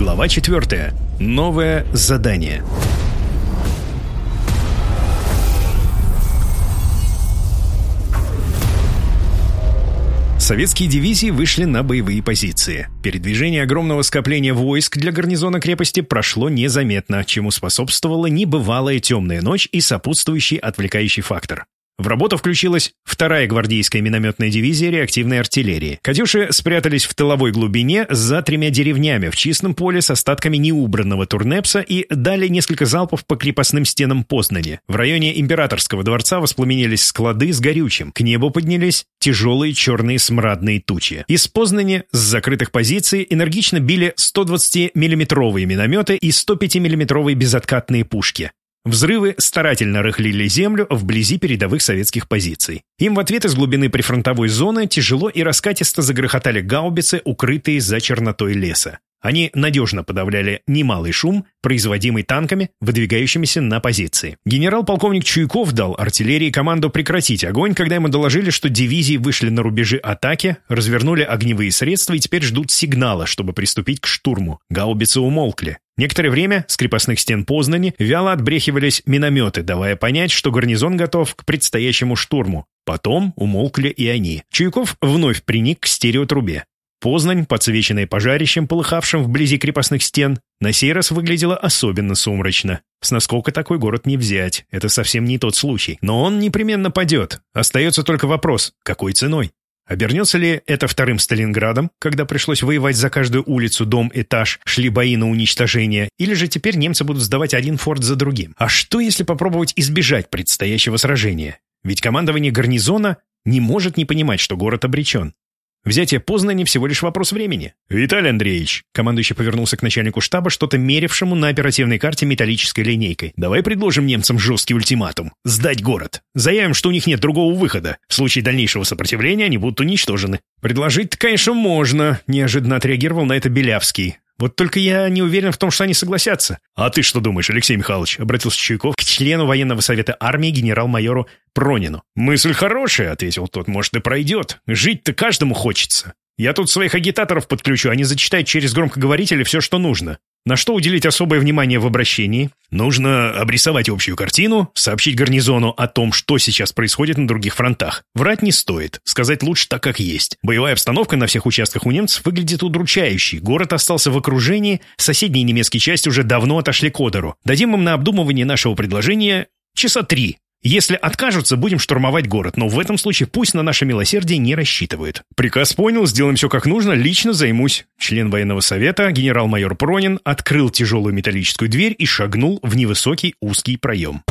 Глава 4. Новое задание. Советские дивизии вышли на боевые позиции. Передвижение огромного скопления войск для гарнизона крепости прошло незаметно, чему способствовала небывалая темная ночь и сопутствующий отвлекающий фактор. В работу включилась вторая гвардейская минометная дивизия реактивной артиллерии. «Катюши» спрятались в тыловой глубине за тремя деревнями в чистом поле с остатками неубранного турнепса и дали несколько залпов по крепостным стенам Познани. В районе Императорского дворца воспламенились склады с горючим. К небу поднялись тяжелые черные смрадные тучи. Из Познани с закрытых позиций энергично били 120 миллиметровые минометы и 105 миллиметровые безоткатные пушки. Взрывы старательно рыхлили землю вблизи передовых советских позиций. Им в ответ из глубины прифронтовой зоны тяжело и раскатисто загрохотали гаубицы, укрытые за чернотой леса. Они надежно подавляли немалый шум, производимый танками, выдвигающимися на позиции. Генерал-полковник Чуйков дал артиллерии команду прекратить огонь, когда ему доложили, что дивизии вышли на рубежи атаки, развернули огневые средства и теперь ждут сигнала, чтобы приступить к штурму. Гаубицы умолкли. Некоторое время с крепостных стен Познани вяло отбрехивались минометы, давая понять, что гарнизон готов к предстоящему штурму. Потом умолкли и они. Чуйков вновь приник к стереотрубе. Познань, подсвеченная пожарищем, полыхавшим вблизи крепостных стен, на сей раз выглядела особенно сумрачно. С насколько такой город не взять, это совсем не тот случай. Но он непременно падет. Остается только вопрос, какой ценой? Обернется ли это вторым Сталинградом, когда пришлось воевать за каждую улицу, дом, этаж, шли бои на уничтожение, или же теперь немцы будут сдавать один форт за другим? А что, если попробовать избежать предстоящего сражения? Ведь командование гарнизона не может не понимать, что город обречен. Взятие Познани всего лишь вопрос времени. «Виталий Андреевич», — командующий повернулся к начальнику штаба, что-то мерившему на оперативной карте металлической линейкой. «Давай предложим немцам жесткий ультиматум. Сдать город. Заявим, что у них нет другого выхода. В случае дальнейшего сопротивления они будут уничтожены». «Предложить-то, конечно, можно», — неожиданно отреагировал на это Белявский. Вот только я не уверен в том, что они согласятся. А ты что думаешь, Алексей Михайлович? Обратился Чуйков к члену военного совета армии генерал-майору Пронину. Мысль хорошая, ответил тот. Может, и пройдет. Жить-то каждому хочется. Я тут своих агитаторов подключу, они зачитают через громкоговорители все, что нужно. На что уделить особое внимание в обращении? Нужно обрисовать общую картину, сообщить гарнизону о том, что сейчас происходит на других фронтах. Врать не стоит, сказать лучше так, как есть. Боевая обстановка на всех участках у немцев выглядит удручающей. Город остался в окружении, соседние немецкие части уже давно отошли к Одеру. Дадим им на обдумывание нашего предложения часа три. Если откажутся, будем штурмовать город, но в этом случае пусть на наше милосердие не рассчитывают. Приказ понял, сделаем все как нужно, лично займусь. Член военного совета, генерал-майор Пронин, открыл тяжелую металлическую дверь и шагнул в невысокий узкий проем.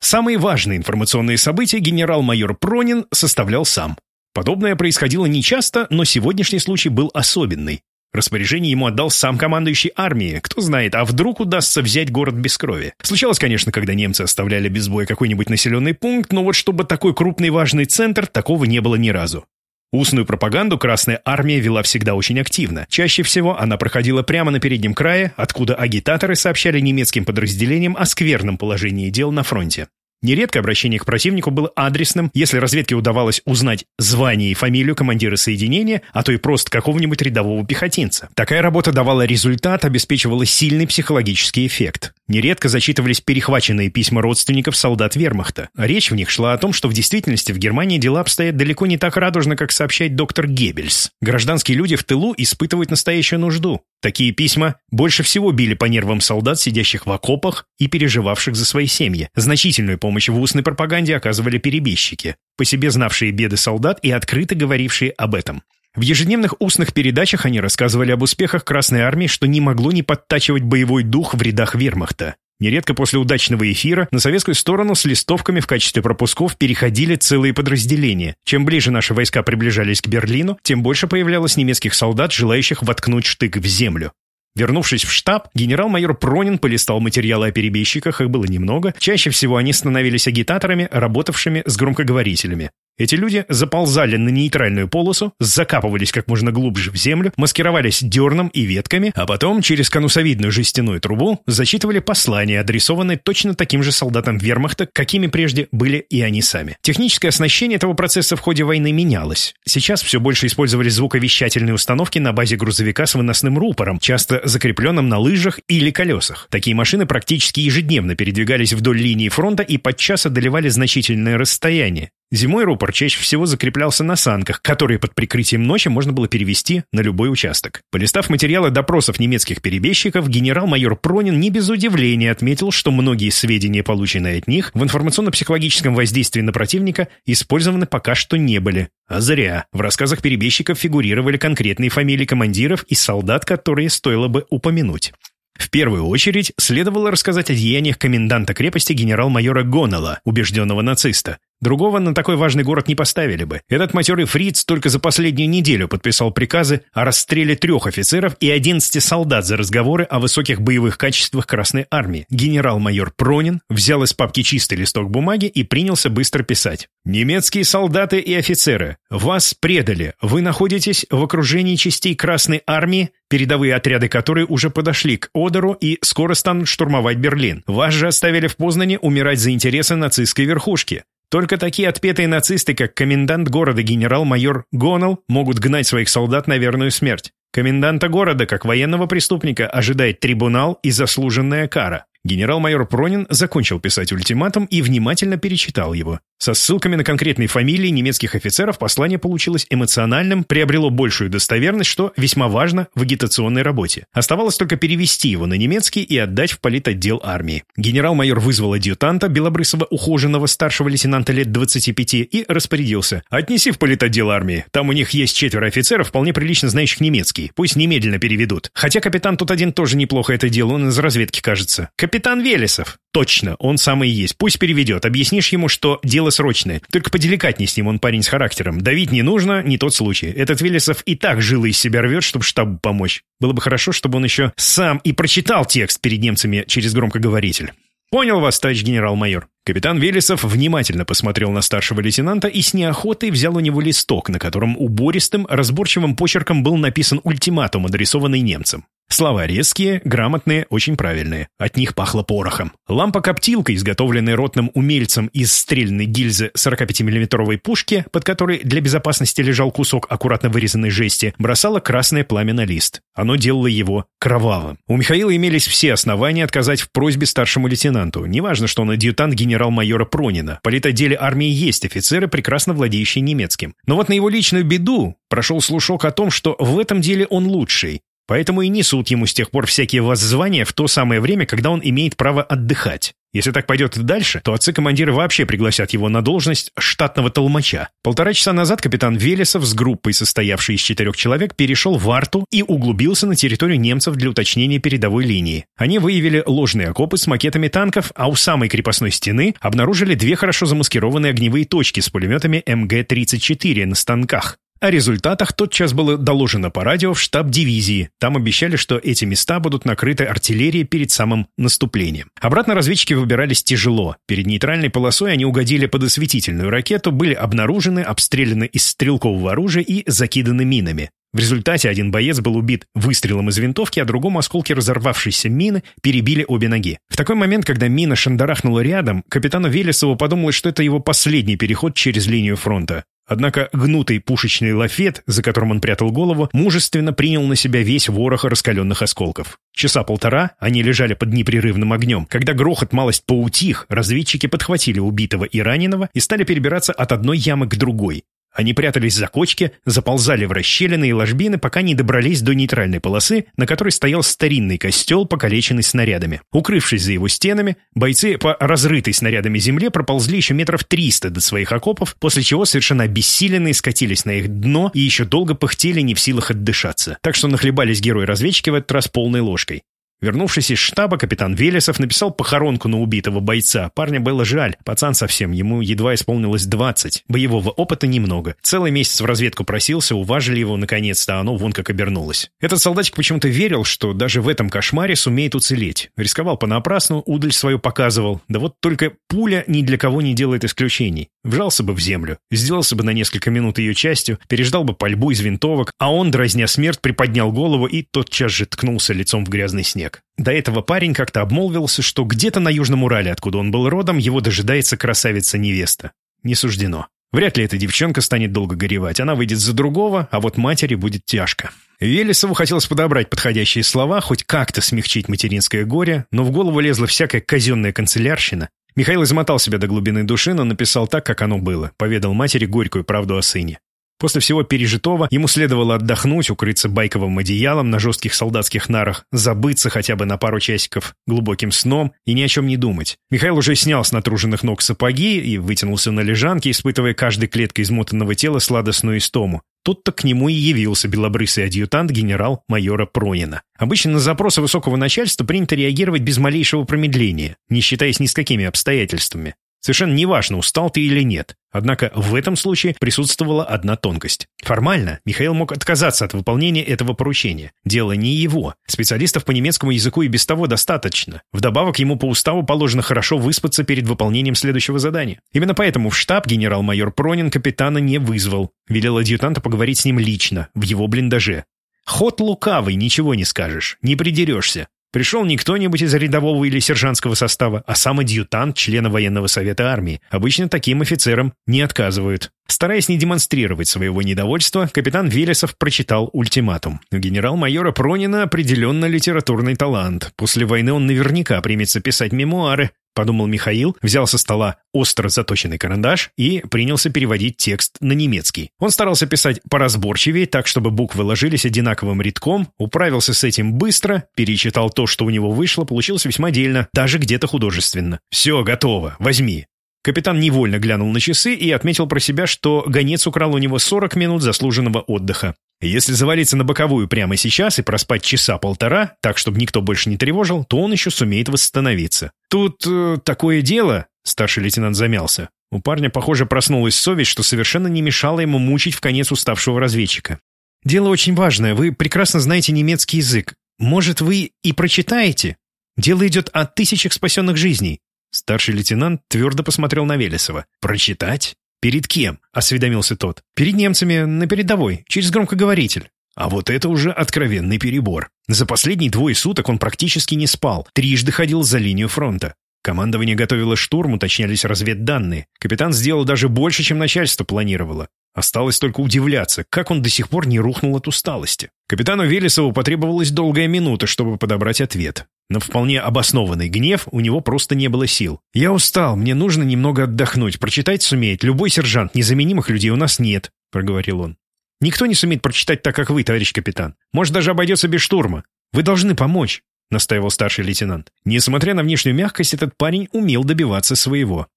Самые важные информационные события генерал-майор Пронин составлял сам. Подобное происходило нечасто, но сегодняшний случай был особенный. Распоряжение ему отдал сам командующий армией. Кто знает, а вдруг удастся взять город без крови. Случалось, конечно, когда немцы оставляли без боя какой-нибудь населенный пункт, но вот чтобы такой крупный важный центр, такого не было ни разу. Устную пропаганду Красная Армия вела всегда очень активно. Чаще всего она проходила прямо на переднем крае, откуда агитаторы сообщали немецким подразделениям о скверном положении дел на фронте. Нередко обращение к противнику было адресным, если разведке удавалось узнать звание и фамилию командира соединения, а то и просто какого-нибудь рядового пехотинца. Такая работа давала результат, обеспечивала сильный психологический эффект. Нередко зачитывались перехваченные письма родственников солдат вермахта. Речь в них шла о том, что в действительности в Германии дела обстоят далеко не так радужно, как сообщает доктор Геббельс. Гражданские люди в тылу испытывают настоящую нужду. Такие письма больше всего били по нервам солдат, сидящих в окопах и переживавших за свои семьи. Значительную помощь в устной пропаганде оказывали перебежчики, по себе знавшие беды солдат и открыто говорившие об этом. В ежедневных устных передачах они рассказывали об успехах Красной Армии, что не могло не подтачивать боевой дух в рядах вермахта. Нередко после удачного эфира на советскую сторону с листовками в качестве пропусков переходили целые подразделения. Чем ближе наши войска приближались к Берлину, тем больше появлялось немецких солдат, желающих воткнуть штык в землю. Вернувшись в штаб, генерал-майор Пронин полистал материалы о перебежчиках, их было немного. Чаще всего они становились агитаторами, работавшими с громкоговорителями. Эти люди заползали на нейтральную полосу, закапывались как можно глубже в землю, маскировались дерном и ветками, а потом через конусовидную жестяную трубу зачитывали послания, адресованные точно таким же солдатам вермахта, какими прежде были и они сами. Техническое оснащение этого процесса в ходе войны менялось. Сейчас все больше использовались звуковещательные установки на базе грузовика с выносным рупором, часто закрепленным на лыжах или колесах. Такие машины практически ежедневно передвигались вдоль линии фронта и подчас одолевали значительное расстояние. Зимой рупор чаще всего закреплялся на санках, которые под прикрытием ночи можно было перевести на любой участок. Полистав материалы допросов немецких перебежчиков, генерал-майор Пронин не без удивления отметил, что многие сведения, полученные от них, в информационно-психологическом воздействии на противника использованы пока что не были. А зря. В рассказах перебежчиков фигурировали конкретные фамилии командиров и солдат, которые стоило бы упомянуть. В первую очередь следовало рассказать о деяниях коменданта крепости генерал-майора Гоннелла, убежденного нациста. Другого на такой важный город не поставили бы. Этот матерый фриц только за последнюю неделю подписал приказы о расстреле трех офицеров и 11 солдат за разговоры о высоких боевых качествах Красной Армии. Генерал-майор Пронин взял из папки чистый листок бумаги и принялся быстро писать. «Немецкие солдаты и офицеры, вас предали. Вы находитесь в окружении частей Красной Армии, передовые отряды которой уже подошли к Одеру и скоро станут штурмовать Берлин. Вас же оставили в Познане умирать за интересы нацистской верхушки. Только такие отпетые нацисты, как комендант города генерал-майор Гоннелл, могут гнать своих солдат на верную смерть. Коменданта города, как военного преступника, ожидает трибунал и заслуженная кара. Генерал-майор Пронин закончил писать ультиматум и внимательно перечитал его. Со ссылками на конкретные фамилии немецких офицеров послание получилось эмоциональным, приобрело большую достоверность, что весьма важно в агитационной работе. Оставалось только перевести его на немецкий и отдать в политотдел армии. Генерал-майор вызвал адъютанта, белобрысого ухоженного старшего лейтенанта лет 25, и распорядился. «Отнеси в политотдел армии. Там у них есть четверо офицеров, вполне прилично знающих немецкий. Пусть немедленно переведут. Хотя капитан тут один тоже неплохо это делал, он из разведки, кажется. Капитан Велесов. Точно, он самый и есть. Пусть переведет. Объяснишь ему, что дело срочное. Только поделикатней с ним, он парень с характером. Давить не нужно, не тот случай. Этот Велесов и так жилы из себя рвет, чтобы штабу помочь. Было бы хорошо, чтобы он еще сам и прочитал текст перед немцами через громкоговоритель. «Понял вас, товарищ генерал-майор». Капитан Велесов внимательно посмотрел на старшего лейтенанта и с неохотой взял у него листок, на котором убористым, разборчивым почерком был написан ультиматум, адресованный немцам. Слова резкие, грамотные, очень правильные. От них пахло порохом. Лампа-коптилка, изготовленная ротным умельцем из стрельной гильзы 45 миллиметровой пушки, под которой для безопасности лежал кусок аккуратно вырезанной жести, бросала красное пламя на лист. Оно делало его кровавым. У Михаила имелись все основания отказать в просьбе старшему лейтенанту. Неважно, что он адъютант генерал-майора Пронина. В политотделе армии есть офицеры, прекрасно владеющие немецким. Но вот на его личную беду прошел слушок о том, что в этом деле он лучший. Поэтому и несут ему с тех пор всякие воззвания в то самое время, когда он имеет право отдыхать. Если так пойдет дальше, то отцы-командиры вообще пригласят его на должность штатного толмача. Полтора часа назад капитан Велесов с группой, состоявшей из четырех человек, перешел в Арту и углубился на территорию немцев для уточнения передовой линии. Они выявили ложные окопы с макетами танков, а у самой крепостной стены обнаружили две хорошо замаскированные огневые точки с пулеметами МГ-34 на станках. О результатах тотчас было доложено по радио в штаб дивизии. Там обещали, что эти места будут накрыты артиллерией перед самым наступлением. Обратно разведчики выбирались тяжело. Перед нейтральной полосой они угодили под осветительную ракету, были обнаружены, обстреляны из стрелкового оружия и закиданы минами. В результате один боец был убит выстрелом из винтовки, а другому осколки разорвавшейся мины перебили обе ноги. В такой момент, когда мина шандарахнула рядом, капитану Велесову подумалось, что это его последний переход через линию фронта. Однако гнутый пушечный лафет, за которым он прятал голову, мужественно принял на себя весь ворох раскаленных осколков. Часа полтора они лежали под непрерывным огнем. Когда грохот малость поутих, разведчики подхватили убитого и раненого и стали перебираться от одной ямы к другой. Они прятались за кочки, заползали в расщелины и ложбины, пока не добрались до нейтральной полосы, на которой стоял старинный костел, покалеченный снарядами. Укрывшись за его стенами, бойцы по разрытой снарядами земле проползли еще метров триста до своих окопов, после чего совершенно обессиленные скатились на их дно и еще долго пыхтели не в силах отдышаться. Так что нахлебались герои-разведчики в этот раз полной ложкой. Вернувшись из штаба, капитан Велесов написал похоронку на убитого бойца. Парня было жаль, пацан совсем, ему едва исполнилось 20. Боевого опыта немного. Целый месяц в разведку просился, уважили его наконец-то, а оно вон как обернулось. Этот солдатик почему-то верил, что даже в этом кошмаре сумеет уцелеть. Рисковал понапрасну, удаль свою показывал. Да вот только пуля ни для кого не делает исключений. Вжался бы в землю, сделался бы на несколько минут ее частью, переждал бы пальбу из винтовок, а он, дразня смерть, приподнял голову и тотчас же ткнулся лицом в грязный снег. До этого парень как-то обмолвился, что где-то на Южном Урале, откуда он был родом, его дожидается красавица-невеста. Не суждено. Вряд ли эта девчонка станет долго горевать. Она выйдет за другого, а вот матери будет тяжко. Велесову хотелось подобрать подходящие слова, хоть как-то смягчить материнское горе, но в голову лезла всякая казенная канцелярщина. Михаил измотал себя до глубины души, но написал так, как оно было. Поведал матери горькую правду о сыне. После всего пережитого ему следовало отдохнуть, укрыться байковым одеялом на жестких солдатских нарах, забыться хотя бы на пару часиков глубоким сном и ни о чем не думать. Михаил уже снял с натруженных ног сапоги и вытянулся на лежанке, испытывая каждой клеткой измотанного тела сладостную истому. Тут-то к нему и явился белобрысый адъютант генерал-майора Пронина. Обычно на запросы высокого начальства принято реагировать без малейшего промедления, не считаясь ни с какими обстоятельствами. Совершенно неважно, устал ты или нет. Однако в этом случае присутствовала одна тонкость. Формально Михаил мог отказаться от выполнения этого поручения. Дело не его. Специалистов по немецкому языку и без того достаточно. Вдобавок ему по уставу положено хорошо выспаться перед выполнением следующего задания. Именно поэтому в штаб генерал-майор Пронин капитана не вызвал. Велел адъютанта поговорить с ним лично, в его блиндаже. Ход лукавый, ничего не скажешь, не придерешься. Пришел не кто-нибудь из рядового или сержантского состава, а сам адъютант члена военного совета армии. Обычно таким офицерам не отказывают. Стараясь не демонстрировать своего недовольства, капитан Велесов прочитал ультиматум. У генерал-майора Пронина определенно литературный талант. После войны он наверняка примется писать мемуары, — подумал Михаил, взял со стола остро заточенный карандаш и принялся переводить текст на немецкий. Он старался писать поразборчивее, так, чтобы буквы ложились одинаковым рядком, управился с этим быстро, перечитал то, что у него вышло, получилось весьма дельно, даже где-то художественно. «Все, готово, возьми». Капитан невольно глянул на часы и отметил про себя, что гонец украл у него 40 минут заслуженного отдыха. Если завалиться на боковую прямо сейчас и проспать часа полтора, так, чтобы никто больше не тревожил, то он еще сумеет восстановиться. Тут э, такое дело, старший лейтенант замялся. У парня, похоже, проснулась совесть, что совершенно не мешало ему мучить в конец уставшего разведчика. «Дело очень важное. Вы прекрасно знаете немецкий язык. Может, вы и прочитаете? Дело идет о тысячах спасенных жизней». Старший лейтенант твердо посмотрел на Велесова. «Прочитать? «Перед кем?» — осведомился тот. «Перед немцами на передовой, через громкоговоритель». А вот это уже откровенный перебор. За последние двое суток он практически не спал, трижды ходил за линию фронта. Командование готовило штурм, уточнялись разведданные. Капитан сделал даже больше, чем начальство планировало. Осталось только удивляться, как он до сих пор не рухнул от усталости. Капитану Велесову потребовалась долгая минута, чтобы подобрать ответ. На вполне обоснованный гнев у него просто не было сил. «Я устал, мне нужно немного отдохнуть. Прочитать сумеет любой сержант, незаменимых людей у нас нет», — проговорил он. «Никто не сумеет прочитать так, как вы, товарищ капитан. Может, даже обойдется без штурма. Вы должны помочь», — настаивал старший лейтенант. Несмотря на внешнюю мягкость, этот парень умел добиваться своего.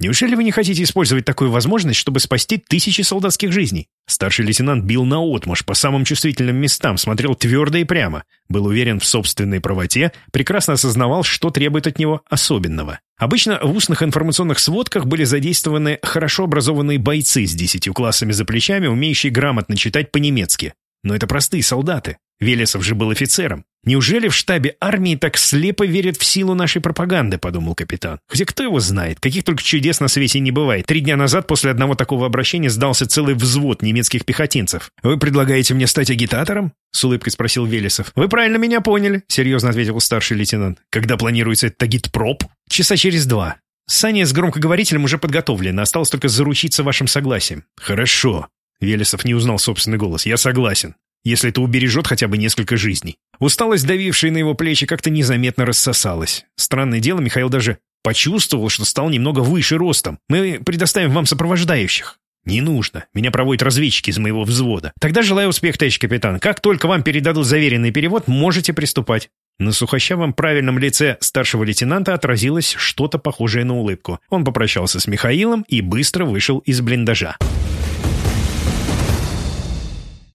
Неужели вы не хотите использовать такую возможность, чтобы спасти тысячи солдатских жизней? Старший лейтенант бил наотмашь по самым чувствительным местам, смотрел твердо и прямо, был уверен в собственной правоте, прекрасно осознавал, что требует от него особенного. Обычно в устных информационных сводках были задействованы хорошо образованные бойцы с десятью классами за плечами, умеющие грамотно читать по-немецки. Но это простые солдаты. Велесов же был офицером. «Неужели в штабе армии так слепо верят в силу нашей пропаганды?» – подумал капитан. «Хотя кто его знает? Каких только чудес на свете не бывает. Три дня назад после одного такого обращения сдался целый взвод немецких пехотинцев. Вы предлагаете мне стать агитатором?» – с улыбкой спросил Велесов. «Вы правильно меня поняли», – серьезно ответил старший лейтенант. «Когда планируется этот агитпроп?» «Часа через два. Сания с громкоговорителем уже подготовлено. Осталось только заручиться вашим согласием». «Хорошо». Велесов не узнал собственный голос. «Я согласен если это убережет хотя бы несколько жизней. Усталость, давившая на его плечи, как-то незаметно рассосалась. Странное дело, Михаил даже почувствовал, что стал немного выше ростом. Мы предоставим вам сопровождающих. «Не нужно. Меня проводят разведчики из моего взвода. Тогда желаю успеха, товарищ капитан. Как только вам передадут заверенный перевод, можете приступать». На сухощавом правильном лице старшего лейтенанта отразилось что-то похожее на улыбку. Он попрощался с Михаилом и быстро вышел из блиндажа.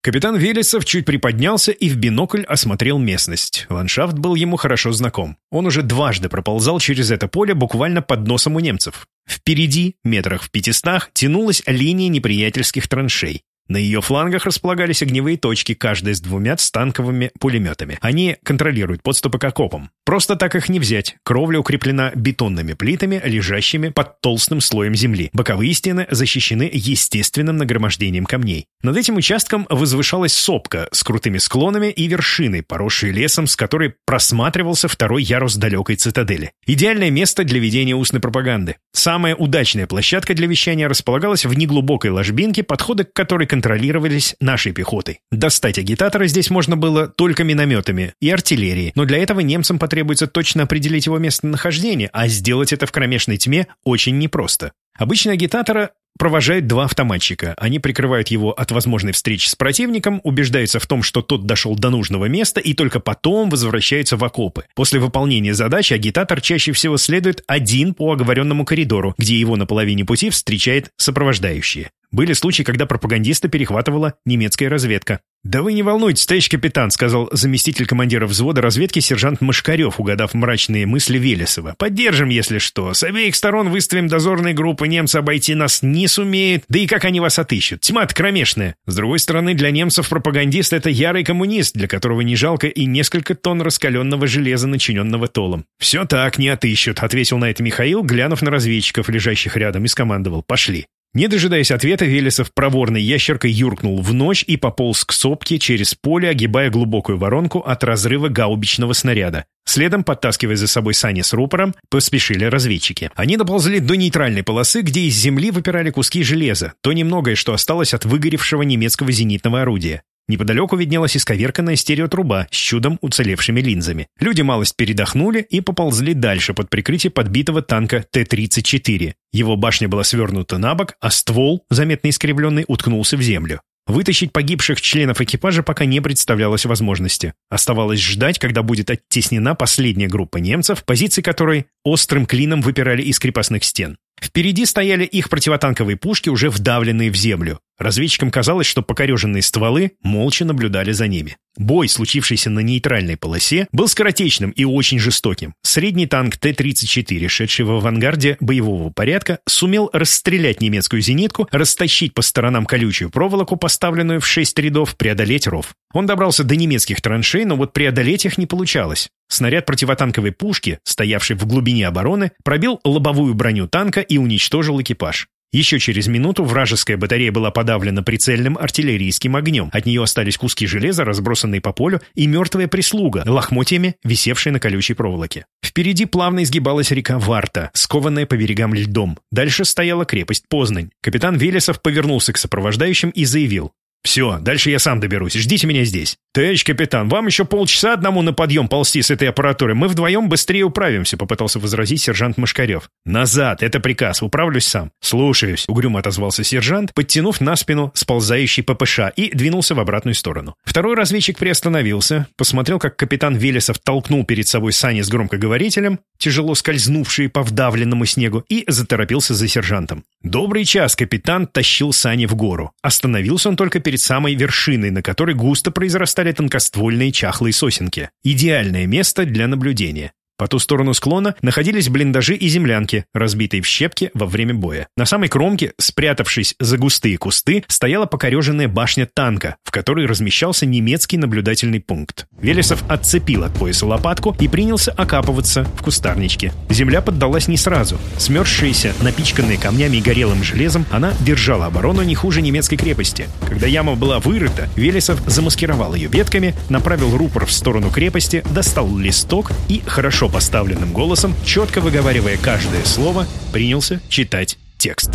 Капитан Велесов чуть приподнялся и в бинокль осмотрел местность. Ландшафт был ему хорошо знаком. Он уже дважды проползал через это поле буквально под носом у немцев. Впереди, метрах в пятистах, тянулась линия неприятельских траншей. На ее флангах располагались огневые точки, каждая с двумя станковыми пулеметами. Они контролируют подступы к окопам. Просто так их не взять. Кровля укреплена бетонными плитами, лежащими под толстым слоем земли. Боковые стены защищены естественным нагромождением камней. Над этим участком возвышалась сопка с крутыми склонами и вершиной, поросшей лесом, с которой просматривался второй ярус далекой цитадели. Идеальное место для ведения устной пропаганды. Самая удачная площадка для вещания располагалась в неглубокой ложбинке, подходы к которой контролировались нашей пехотой. Достать агитатора здесь можно было только минометами и артиллерией, но для этого немцам потребуется точно определить его местонахождение, а сделать это в кромешной тьме очень непросто. Обычно агитатора провожают два автоматчика. Они прикрывают его от возможной встречи с противником, убеждаются в том, что тот дошел до нужного места, и только потом возвращаются в окопы. После выполнения задачи агитатор чаще всего следует один по оговоренному коридору, где его на половине пути встречает сопровождающие. Были случаи, когда пропагандиста перехватывала немецкая разведка. «Да вы не волнуйтесь, товарищ капитан», — сказал заместитель командира взвода разведки сержант Машкарев, угадав мрачные мысли Велесова. «Поддержим, если что. С обеих сторон выставим дозорные группы. Немцы обойти нас не сумеют. Да и как они вас отыщут? Тьма-то кромешная. С другой стороны, для немцев пропагандист — это ярый коммунист, для которого не жалко и несколько тонн раскаленного железа, начиненного толом. «Все так, не отыщут», — ответил на это Михаил, глянув на разведчиков, лежащих рядом, и скомандовал. «Пошли». Не дожидаясь ответа, Велесов проворной ящеркой юркнул в ночь и пополз к сопке через поле, огибая глубокую воронку от разрыва гаубичного снаряда. Следом, подтаскивая за собой сани с рупором, поспешили разведчики. Они доползли до нейтральной полосы, где из земли выпирали куски железа, то немногое, что осталось от выгоревшего немецкого зенитного орудия. Неподалеку виднелась исковерканная стереотруба с чудом уцелевшими линзами. Люди малость передохнули и поползли дальше под прикрытие подбитого танка Т-34. Его башня была свернута на бок, а ствол, заметно искривленный, уткнулся в землю. Вытащить погибших членов экипажа пока не представлялось возможности. Оставалось ждать, когда будет оттеснена последняя группа немцев, позиции которой острым клином выпирали из крепостных стен. Впереди стояли их противотанковые пушки, уже вдавленные в землю. Разведчикам казалось, что покореженные стволы молча наблюдали за ними. Бой, случившийся на нейтральной полосе, был скоротечным и очень жестоким. Средний танк Т-34, шедший в авангарде боевого порядка, сумел расстрелять немецкую зенитку, растащить по сторонам колючую проволоку, поставленную в шесть рядов, преодолеть ров. Он добрался до немецких траншей, но вот преодолеть их не получалось. Снаряд противотанковой пушки, стоявший в глубине обороны, пробил лобовую броню танка и уничтожил экипаж. Еще через минуту вражеская батарея была подавлена прицельным артиллерийским огнем. От нее остались куски железа, разбросанные по полю, и мертвая прислуга, лохмотьями, висевшая на колючей проволоке. Впереди плавно изгибалась река Варта, скованная по берегам льдом. Дальше стояла крепость Познань. Капитан Велесов повернулся к сопровождающим и заявил. «Все, дальше я сам доберусь. Ждите меня здесь». «Товарищ капитан, вам еще полчаса одному на подъем ползти с этой аппаратурой. Мы вдвоем быстрее управимся», — попытался возразить сержант Машкарев. «Назад, это приказ. Управлюсь сам». «Слушаюсь», — угрюмо отозвался сержант, подтянув на спину сползающий ППШ и двинулся в обратную сторону. Второй разведчик приостановился, посмотрел, как капитан Велесов толкнул перед собой сани с громкоговорителем, тяжело скользнувшие по вдавленному снегу, и заторопился за сержантом. Добрый час капитан тащил сани в гору. Остановился он только перед перед самой вершиной, на которой густо произрастали тонкоствольные чахлые сосенки. Идеальное место для наблюдения. По ту сторону склона находились блиндажи и землянки, разбитые в щепки во время боя. На самой кромке, спрятавшись за густые кусты, стояла покореженная башня танка, в которой размещался немецкий наблюдательный пункт. Велесов отцепил от пояса лопатку и принялся окапываться в кустарничке. Земля поддалась не сразу. Смерзшаяся, напичканная камнями и горелым железом, она держала оборону не хуже немецкой крепости. Когда яма была вырыта, Велесов замаскировал ее ветками, направил рупор в сторону крепости, достал листок и хорошо хорошо поставленным голосом, четко выговаривая каждое слово, принялся читать текст.